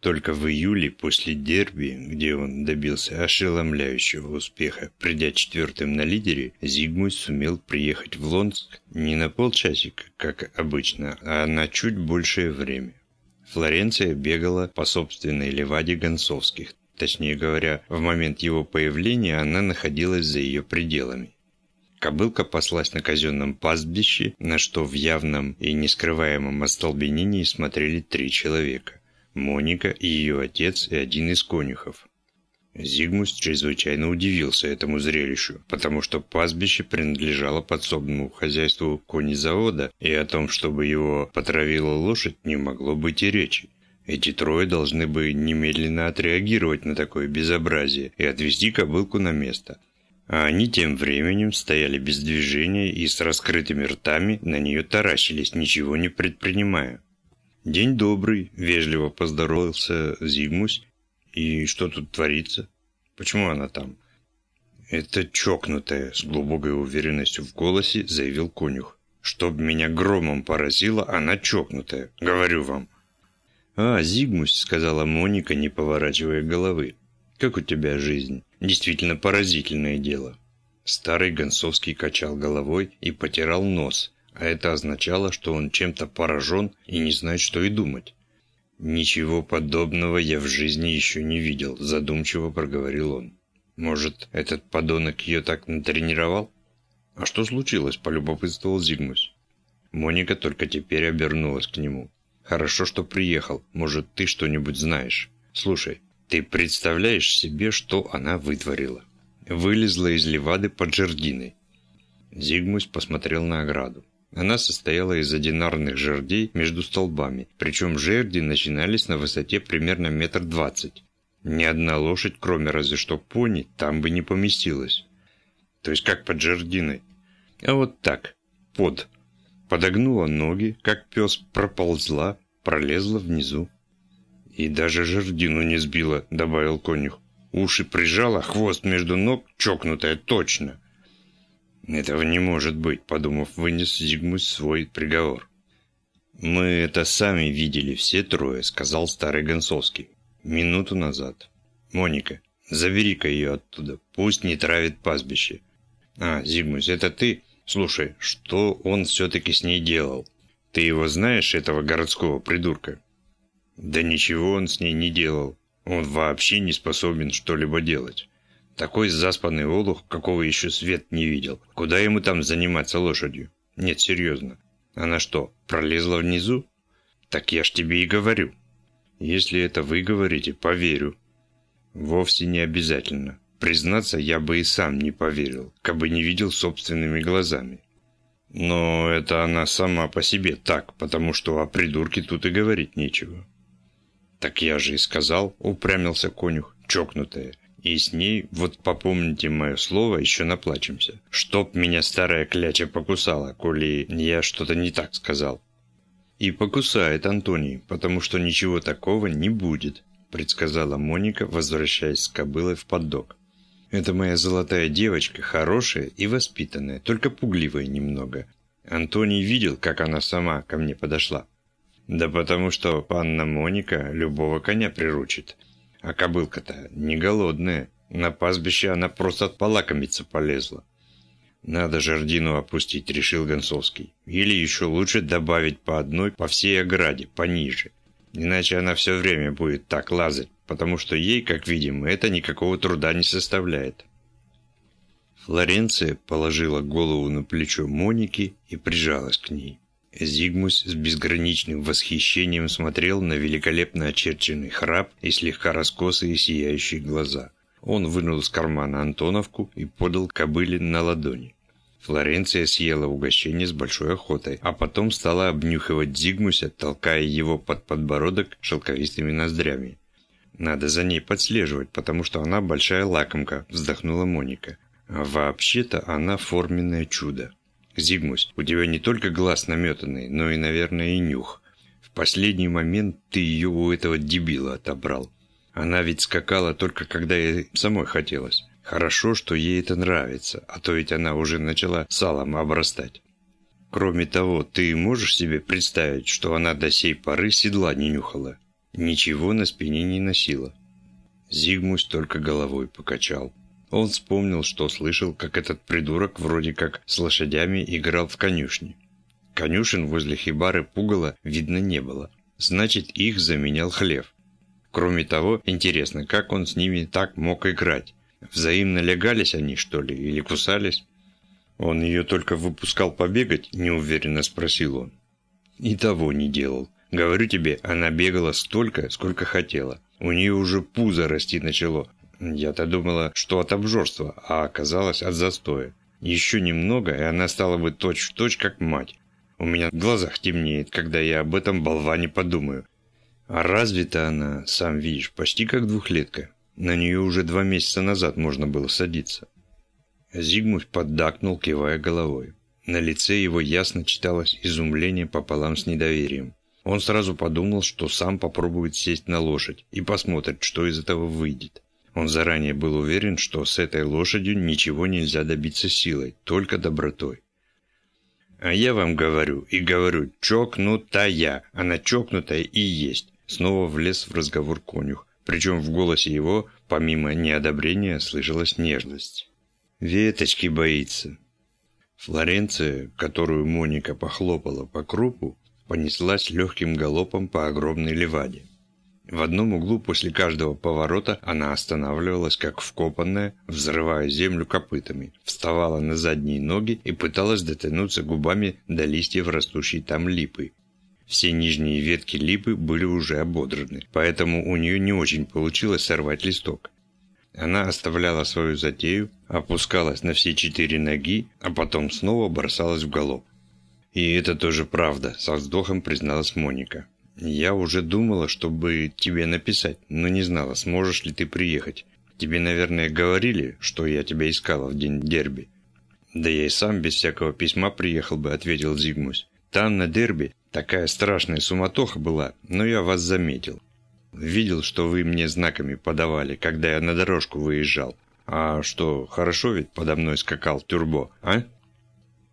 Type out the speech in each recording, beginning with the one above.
Только в июле, после дерби, где он добился ошеломляющего успеха, придя четвертым на лидере, Зигмунд сумел приехать в Лонск не на полчасика, как обычно, а на чуть большее время. Флоренция бегала по собственной леваде Гонцовских. Точнее говоря, в момент его появления она находилась за ее пределами. Кобылка паслась на казенном пастбище, на что в явном и нескрываемом остолбенении смотрели три человека. Моника и ее отец и один из конюхов. Зигмус чрезвычайно удивился этому зрелищу, потому что пастбище принадлежало подсобному хозяйству конезавода, и о том, чтобы его потравила лошадь, не могло быть и речи. Эти трое должны бы немедленно отреагировать на такое безобразие и отвезти кобылку на место. А они тем временем стояли без движения и с раскрытыми ртами на нее таращились, ничего не предпринимая. «День добрый», – вежливо поздоровался Зигмусь. «И что тут творится? Почему она там?» «Это чокнутая», – с глубокой уверенностью в голосе заявил конюх. «Чтоб меня громом поразило, она чокнутая, говорю вам». «А, Зигмусь», – сказала Моника, не поворачивая головы. «Как у тебя жизнь? Действительно поразительное дело». Старый Гонцовский качал головой и потирал нос – а это означало, что он чем-то поражен и не знает, что и думать. «Ничего подобного я в жизни еще не видел», – задумчиво проговорил он. «Может, этот подонок ее так натренировал?» «А что случилось?» – полюбопытствовал Зигмус. Моника только теперь обернулась к нему. «Хорошо, что приехал. Может, ты что-нибудь знаешь. Слушай, ты представляешь себе, что она вытворила?» Вылезла из левады под жердиной. Зигмус посмотрел на ограду. Она состояла из одинарных жердей между столбами, причем жерди начинались на высоте примерно метр двадцать. Ни одна лошадь, кроме разве что пони, там бы не поместилась. То есть как под жердиной. А вот так, под. Подогнула ноги, как пес, проползла, пролезла внизу. И даже жердину не сбила, добавил конюх. Уши прижала, хвост между ног, чокнутая точно. «Этого не может быть», – подумав, вынес Зигмунд свой приговор. «Мы это сами видели все трое», – сказал старый Гонцовский. «Минуту назад. Моника, забери-ка ее оттуда, пусть не травит пастбище». «А, Зигмунд, это ты? Слушай, что он все-таки с ней делал? Ты его знаешь, этого городского придурка?» «Да ничего он с ней не делал. Он вообще не способен что-либо делать». Такой заспанный олух, какого еще свет не видел. Куда ему там заниматься лошадью? Нет, серьезно. Она что, пролезла внизу? Так я ж тебе и говорю. Если это вы говорите, поверю. Вовсе не обязательно. Признаться, я бы и сам не поверил, кабы не видел собственными глазами. Но это она сама по себе так, потому что о придурке тут и говорить нечего. Так я же и сказал, упрямился конюх, чокнутая. И с ней, вот попомните мое слово, еще наплачемся. Чтоб меня старая кляча покусала, коли я что-то не так сказал. И покусает Антоний, потому что ничего такого не будет, предсказала Моника, возвращаясь с кобылой в поддог. Это моя золотая девочка, хорошая и воспитанная, только пугливая немного. Антоний видел, как она сама ко мне подошла. Да потому что панна Моника любого коня приручит. А кобылка-то не голодная. На пастбище она просто полакомиться полезла. Надо жердину опустить, решил Гонцовский. Или еще лучше добавить по одной по всей ограде, пониже. Иначе она все время будет так лазать, потому что ей, как видим, это никакого труда не составляет. Флоренция положила голову на плечо Моники и прижалась к ней. Зигмус с безграничным восхищением смотрел на великолепно очерченный храп и слегка раскосые сияющие глаза. Он вынул из кармана Антоновку и подал кобыле на ладони. Флоренция съела угощение с большой охотой, а потом стала обнюхивать Зигмуся, толкая его под подбородок шелковистыми ноздрями. «Надо за ней подслеживать, потому что она большая лакомка», – вздохнула Моника. «А вообще-то она форменное чудо». Зигмусь, у тебя не только глаз наметанный, но и, наверное, и нюх. В последний момент ты ее у этого дебила отобрал. Она ведь скакала только когда ей самой хотелось. Хорошо, что ей это нравится, а то ведь она уже начала салом обрастать. Кроме того, ты можешь себе представить, что она до сей поры седла не нюхала? Ничего на спине не носила. Зигмус только головой покачал. Он вспомнил, что слышал, как этот придурок вроде как с лошадями играл в конюшне. Конюшен возле хибары пугала видно не было. Значит, их заменял хлев. Кроме того, интересно, как он с ними так мог играть? Взаимно легались они, что ли, или кусались? Он ее только выпускал побегать, неуверенно спросил он. И того не делал. Говорю тебе, она бегала столько, сколько хотела. У нее уже пузо расти начало. Я-то думала, что от обжорства, а оказалось от застоя. Еще немного, и она стала бы точь-в-точь, точь, как мать. У меня в глазах темнеет, когда я об этом болване подумаю. А разве-то она, сам видишь, почти как двухлетка. На нее уже два месяца назад можно было садиться. Зигмунд поддакнул, кивая головой. На лице его ясно читалось изумление пополам с недоверием. Он сразу подумал, что сам попробует сесть на лошадь и посмотрит, что из этого выйдет. Он заранее был уверен, что с этой лошадью ничего нельзя добиться силой, только добротой. «А я вам говорю, и говорю, чокнутая, она чокнутая и есть», снова влез в разговор конюх, причем в голосе его, помимо неодобрения, слышалась нежность. «Веточки боится». Флоренция, которую Моника похлопала по крупу, понеслась легким галопом по огромной леваде. В одном углу после каждого поворота она останавливалась, как вкопанная, взрывая землю копытами, вставала на задние ноги и пыталась дотянуться губами до листьев растущей там липы. Все нижние ветки липы были уже ободраны, поэтому у нее не очень получилось сорвать листок. Она оставляла свою затею, опускалась на все четыре ноги, а потом снова бросалась в галоп. «И это тоже правда», – со вздохом призналась Моника. «Я уже думала, чтобы тебе написать, но не знала, сможешь ли ты приехать. Тебе, наверное, говорили, что я тебя искала в день дерби». «Да я и сам без всякого письма приехал бы», – ответил Зигмус. «Там, на дерби, такая страшная суматоха была, но я вас заметил. Видел, что вы мне знаками подавали, когда я на дорожку выезжал. А что, хорошо ведь подо мной скакал Тюрбо, а?»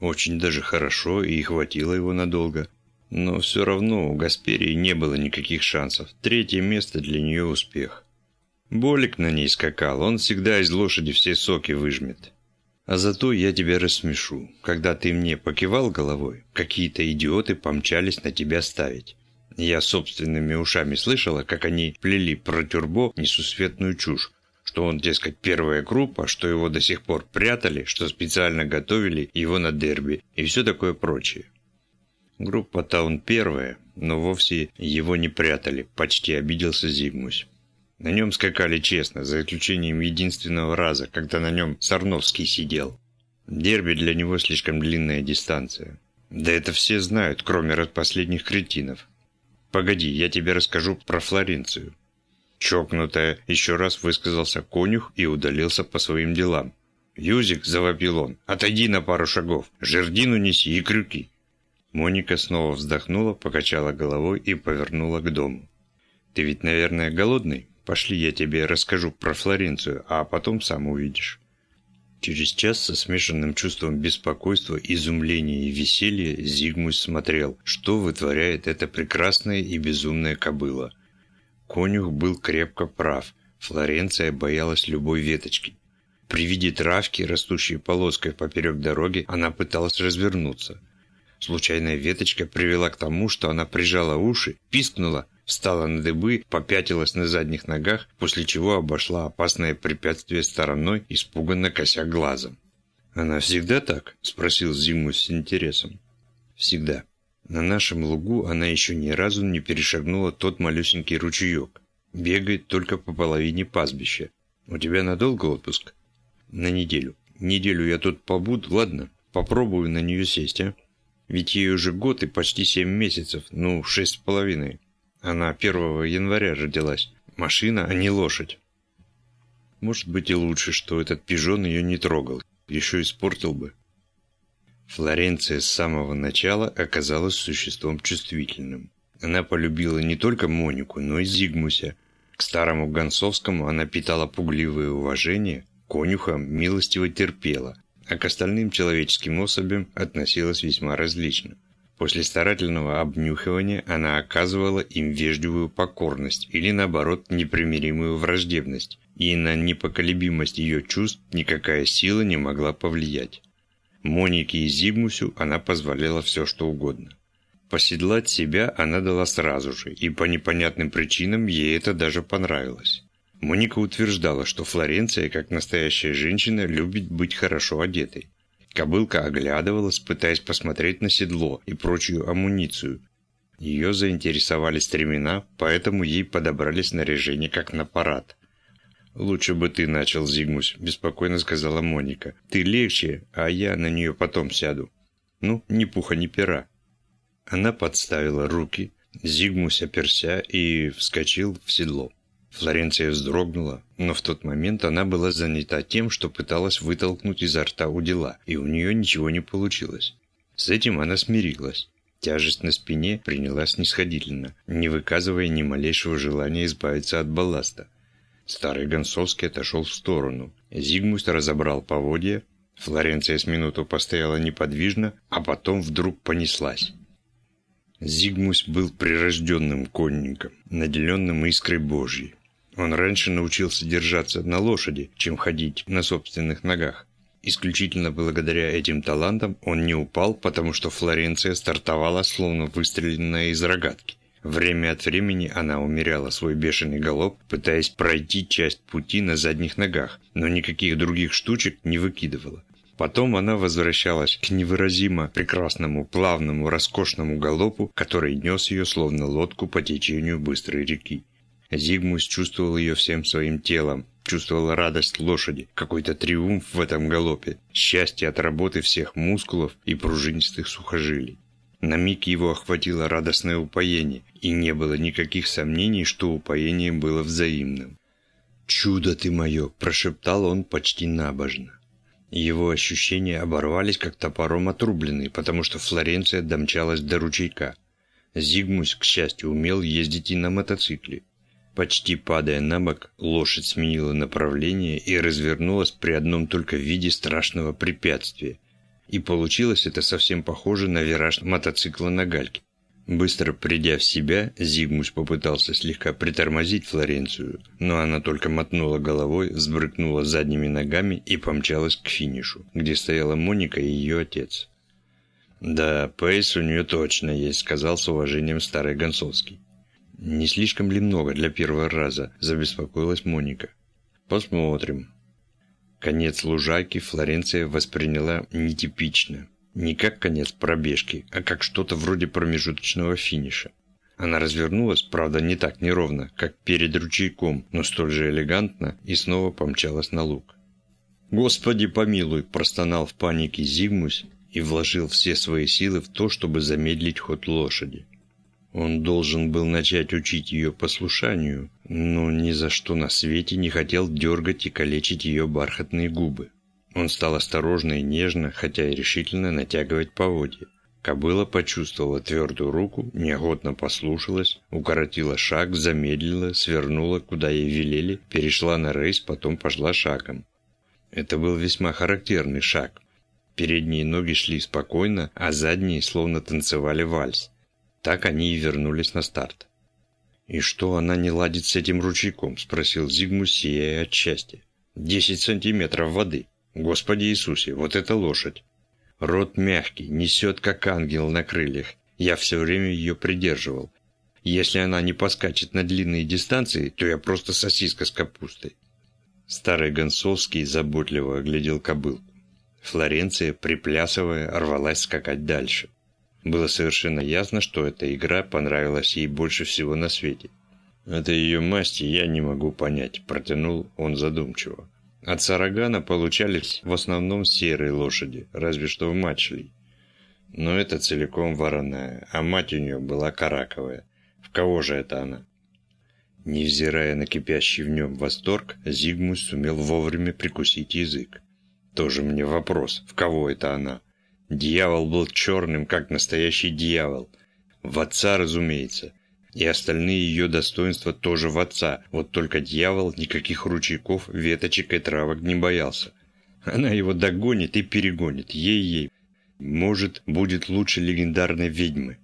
Очень даже хорошо, и хватило его надолго. Но все равно у Гасперии не было никаких шансов. Третье место для нее успех. Болик на ней скакал, он всегда из лошади все соки выжмет. А зато я тебя рассмешу. Когда ты мне покивал головой, какие-то идиоты помчались на тебя ставить. Я собственными ушами слышала, как они плели про Тюрбо несусветную чушь, что он, дескать, первая группа, что его до сих пор прятали, что специально готовили его на дерби и все такое прочее. Группа Таун первая, но вовсе его не прятали, почти обиделся Зигмусь. На нем скакали честно, за исключением единственного раза, когда на нем Сарновский сидел. Дерби для него слишком длинная дистанция. Да это все знают, кроме последних кретинов. Погоди, я тебе расскажу про Флоренцию. Чокнутая, еще раз высказался конюх и удалился по своим делам. «Юзик», — завопил он, — «отойди на пару шагов, жердину неси и крюки». Моника снова вздохнула, покачала головой и повернула к дому. «Ты ведь, наверное, голодный? Пошли, я тебе расскажу про Флоренцию, а потом сам увидишь». Через час со смешанным чувством беспокойства, изумления и веселья Зигмунд смотрел, что вытворяет эта прекрасная и безумная кобыла – Конюх был крепко прав. Флоренция боялась любой веточки. При виде травки, растущей полоской поперек дороги, она пыталась развернуться. Случайная веточка привела к тому, что она прижала уши, пискнула, встала на дыбы, попятилась на задних ногах, после чего обошла опасное препятствие стороной, испуганно кося глазом. «Она всегда так?» – спросил Зиму с интересом. «Всегда». На нашем лугу она еще ни разу не перешагнула тот малюсенький ручеек. Бегает только по половине пастбища. У тебя надолго отпуск? На неделю. Неделю я тут побуду, ладно? Попробую на нее сесть, а? Ведь ей уже год и почти семь месяцев, ну, шесть с половиной. Она 1 января родилась. Машина, а не лошадь. Может быть и лучше, что этот пижон ее не трогал. Еще испортил бы. Флоренция с самого начала оказалась существом чувствительным. Она полюбила не только Монику, но и Зигмуся. К старому Гонцовскому она питала пугливое уважение, конюха милостиво терпела, а к остальным человеческим особям относилась весьма различно. После старательного обнюхивания она оказывала им вежливую покорность или, наоборот, непримиримую враждебность, и на непоколебимость ее чувств никакая сила не могла повлиять. Монике и Зигмусю она позволяла все, что угодно. Поседлать себя она дала сразу же, и по непонятным причинам ей это даже понравилось. Моника утверждала, что Флоренция, как настоящая женщина, любит быть хорошо одетой. Кобылка оглядывалась, пытаясь посмотреть на седло и прочую амуницию. Ее заинтересовали стремена, поэтому ей подобрали снаряжение как на парад. «Лучше бы ты начал, Зигмусь», – беспокойно сказала Моника. «Ты легче, а я на нее потом сяду». «Ну, ни пуха, ни пера». Она подставила руки, Зигмусь оперся и вскочил в седло. Флоренция вздрогнула, но в тот момент она была занята тем, что пыталась вытолкнуть изо рта удила, и у нее ничего не получилось. С этим она смирилась. Тяжесть на спине приняла снисходительно, не выказывая ни малейшего желания избавиться от балласта. Старый Гонсовский отошел в сторону. Зигмунд разобрал поводья. Флоренция с минуту постояла неподвижно, а потом вдруг понеслась. Зигмунд был прирожденным конником, наделенным искрой Божьей. Он раньше научился держаться на лошади, чем ходить на собственных ногах. Исключительно благодаря этим талантам он не упал, потому что Флоренция стартовала, словно выстреленная из рогатки. Время от времени она умеряла свой бешеный галоп, пытаясь пройти часть пути на задних ногах, но никаких других штучек не выкидывала. Потом она возвращалась к невыразимо прекрасному, плавному, роскошному галопу, который нес ее словно лодку по течению быстрой реки. Зигмус чувствовал ее всем своим телом, чувствовал радость лошади, какой-то триумф в этом галопе, счастье от работы всех мускулов и пружинистых сухожилий. На миг его охватило радостное упоение, и не было никаких сомнений, что упоение было взаимным. «Чудо ты мое!» – прошептал он почти набожно. Его ощущения оборвались, как топором отрубленные, потому что Флоренция домчалась до ручейка. Зигмус, к счастью, умел ездить и на мотоцикле. Почти падая на бок, лошадь сменила направление и развернулась при одном только виде страшного препятствия. И получилось это совсем похоже на вираж мотоцикла на гальке. Быстро придя в себя, Зигмус попытался слегка притормозить Флоренцию, но она только мотнула головой, сбрыкнула задними ногами и помчалась к финишу, где стояла Моника и ее отец. «Да, пейс у нее точно есть», — сказал с уважением старый Гонцовский. «Не слишком ли много для первого раза?» – забеспокоилась Моника. «Посмотрим». Конец лужайки Флоренция восприняла нетипично. Не как конец пробежки, а как что-то вроде промежуточного финиша. Она развернулась, правда, не так неровно, как перед ручейком, но столь же элегантно, и снова помчалась на луг. «Господи помилуй!» – простонал в панике Зигмусь и вложил все свои силы в то, чтобы замедлить ход лошади. Он должен был начать учить ее послушанию, но ни за что на свете не хотел дергать и калечить ее бархатные губы. Он стал осторожно и нежно, хотя и решительно натягивать поводья. Кобыла почувствовала твердую руку, неохотно послушалась, укоротила шаг, замедлила, свернула, куда ей велели, перешла на рейс, потом пошла шагом. Это был весьма характерный шаг. Передние ноги шли спокойно, а задние словно танцевали вальс. Так они и вернулись на старт. «И что она не ладит с этим ручейком?» – спросил Зигму, сияя от счастья. «Десять сантиметров воды. Господи Иисусе, вот это лошадь!» Рот мягкий, несет как ангел на крыльях. Я все время ее придерживал. Если она не поскачет на длинные дистанции, то я просто сосиска с капустой. Старый Гонцовский заботливо оглядел кобылку. Флоренция, приплясывая, рвалась скакать дальше. Было совершенно ясно, что эта игра понравилась ей больше всего на свете. «Это ее масти я не могу понять», – протянул он задумчиво. От Сарагана получались в основном серые лошади, разве что в матчли. Но это целиком вороная, а мать у нее была караковая. В кого же это она? Невзирая на кипящий в нем восторг, Зигмус сумел вовремя прикусить язык. Тоже мне вопрос, в кого это она? Дьявол был черным, как настоящий дьявол. В отца, разумеется. И остальные ее достоинства тоже в отца. Вот только дьявол никаких ручейков, веточек и травок не боялся. Она его догонит и перегонит. Ей-ей. Может, будет лучше легендарной ведьмы.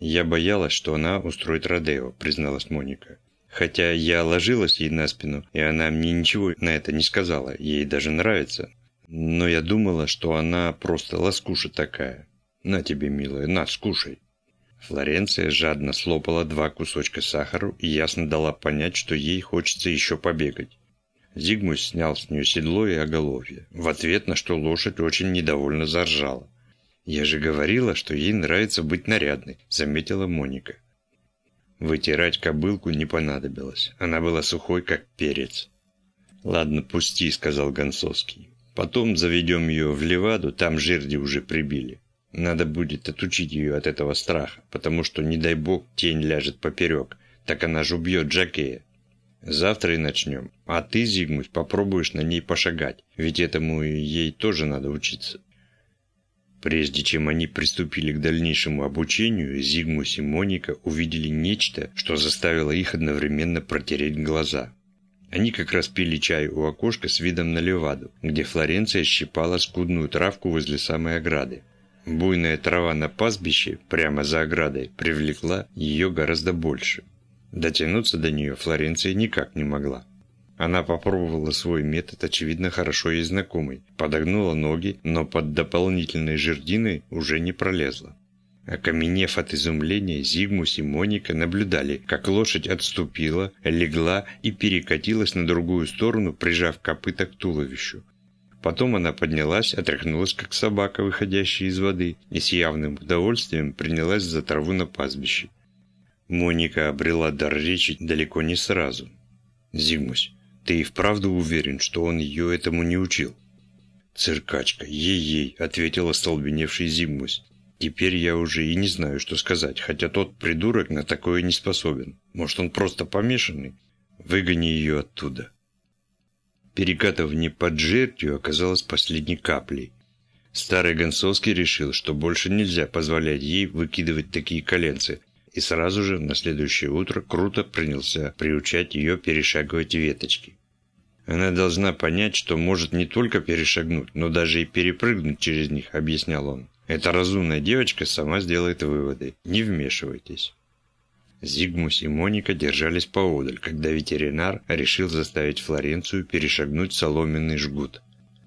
Я боялась, что она устроит Родео, призналась Моника. Хотя я ложилась ей на спину, и она мне ничего на это не сказала, ей даже нравится. Но я думала, что она просто ласкуша такая. На тебе, милая, на, скушай. Флоренция жадно слопала два кусочка сахара и ясно дала понять, что ей хочется еще побегать. Зигмунд снял с нее седло и оголовье, в ответ на что лошадь очень недовольно заржала. «Я же говорила, что ей нравится быть нарядной», — заметила Моника. Вытирать кобылку не понадобилось, она была сухой, как перец. «Ладно, пусти», — сказал Гонцовский. «Потом заведем ее в Леваду, там жерди уже прибили. Надо будет отучить ее от этого страха, потому что, не дай бог, тень ляжет поперек, так она же убьет Джакея. Завтра и начнем. А ты, Зигмунд, попробуешь на ней пошагать, ведь этому ей тоже надо учиться. Прежде чем они приступили к дальнейшему обучению, Зигмус и Моника увидели нечто, что заставило их одновременно протереть глаза. Они как раз пили чай у окошка с видом на Леваду, где Флоренция щипала скудную травку возле самой ограды. Буйная трава на пастбище, прямо за оградой, привлекла ее гораздо больше. Дотянуться до нее Флоренция никак не могла. Она попробовала свой метод, очевидно, хорошо ей знакомый. Подогнула ноги, но под дополнительной жердиной уже не пролезла. Окаменев от изумления, Зигмус и Моника наблюдали, как лошадь отступила, легла и перекатилась на другую сторону, прижав копыта к туловищу. Потом она поднялась, отряхнулась, как собака, выходящая из воды, и с явным удовольствием принялась за траву на пастбище. Моника обрела дар речи далеко не сразу. «Зигмусь, ты и вправду уверен, что он ее этому не учил?» «Циркачка, ей-ей», — ответила столбеневший Зигмусь. «Теперь я уже и не знаю, что сказать, хотя тот придурок на такое не способен. Может, он просто помешанный? Выгони ее оттуда». Перекатывание под жертью оказалось последней каплей. Старый Гонцовский решил, что больше нельзя позволять ей выкидывать такие коленцы, и сразу же на следующее утро круто принялся приучать ее перешагивать веточки. Она должна понять, что может не только перешагнуть, но даже и перепрыгнуть через них, объяснял он. Эта разумная девочка сама сделает выводы. Не вмешивайтесь. Зигмус и Моника держались поодаль, когда ветеринар решил заставить Флоренцию перешагнуть соломенный жгут.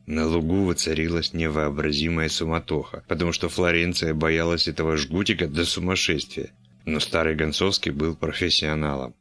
На лугу воцарилась невообразимая суматоха, потому что Флоренция боялась этого жгутика до сумасшествия. Но старый Гонцовский был профессионалом.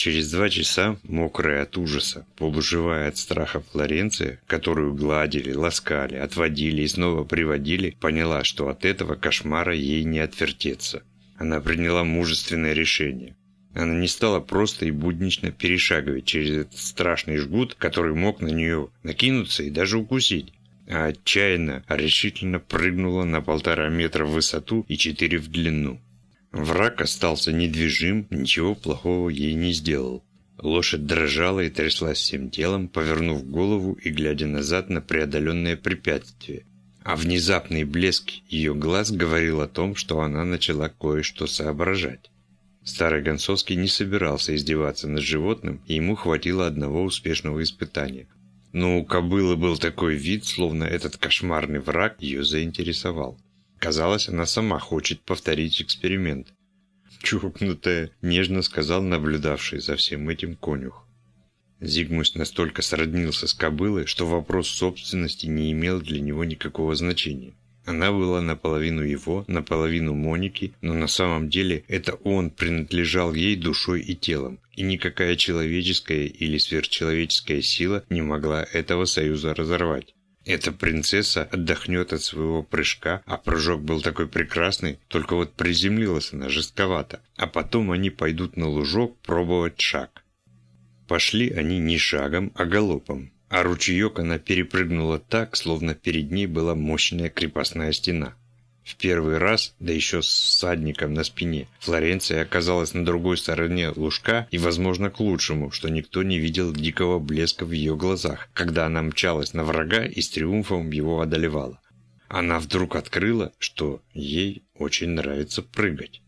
Через два часа, мокрая от ужаса, полуживая от страха Флоренция, которую гладили, ласкали, отводили и снова приводили, поняла, что от этого кошмара ей не отвертеться. Она приняла мужественное решение. Она не стала просто и буднично перешагивать через этот страшный жгут, который мог на нее накинуться и даже укусить, а отчаянно, решительно прыгнула на полтора метра в высоту и четыре в длину. Враг остался недвижим, ничего плохого ей не сделал. Лошадь дрожала и тряслась всем телом, повернув голову и глядя назад на преодоленное препятствие, а внезапный блеск ее глаз говорил о том, что она начала кое-что соображать. Старый Гонцовский не собирался издеваться над животным, и ему хватило одного успешного испытания. Но у кобылы был такой вид, словно этот кошмарный враг ее заинтересовал. Казалось, она сама хочет повторить эксперимент. «Чукнутая», — нежно сказал наблюдавший за всем этим конюх. Зигмунд настолько сроднился с кобылой, что вопрос собственности не имел для него никакого значения. Она была наполовину его, наполовину Моники, но на самом деле это он принадлежал ей душой и телом, и никакая человеческая или сверхчеловеческая сила не могла этого союза разорвать. Эта принцесса отдохнет от своего прыжка, а прыжок был такой прекрасный, только вот приземлилась она жестковато, а потом они пойдут на лужок пробовать шаг. Пошли они не шагом, а галопом, а ручеек она перепрыгнула так, словно перед ней была мощная крепостная стена. В первый раз, да еще с садником на спине, Флоренция оказалась на другой стороне лужка и, возможно, к лучшему, что никто не видел дикого блеска в ее глазах, когда она мчалась на врага и с триумфом его одолевала. Она вдруг открыла, что ей очень нравится прыгать.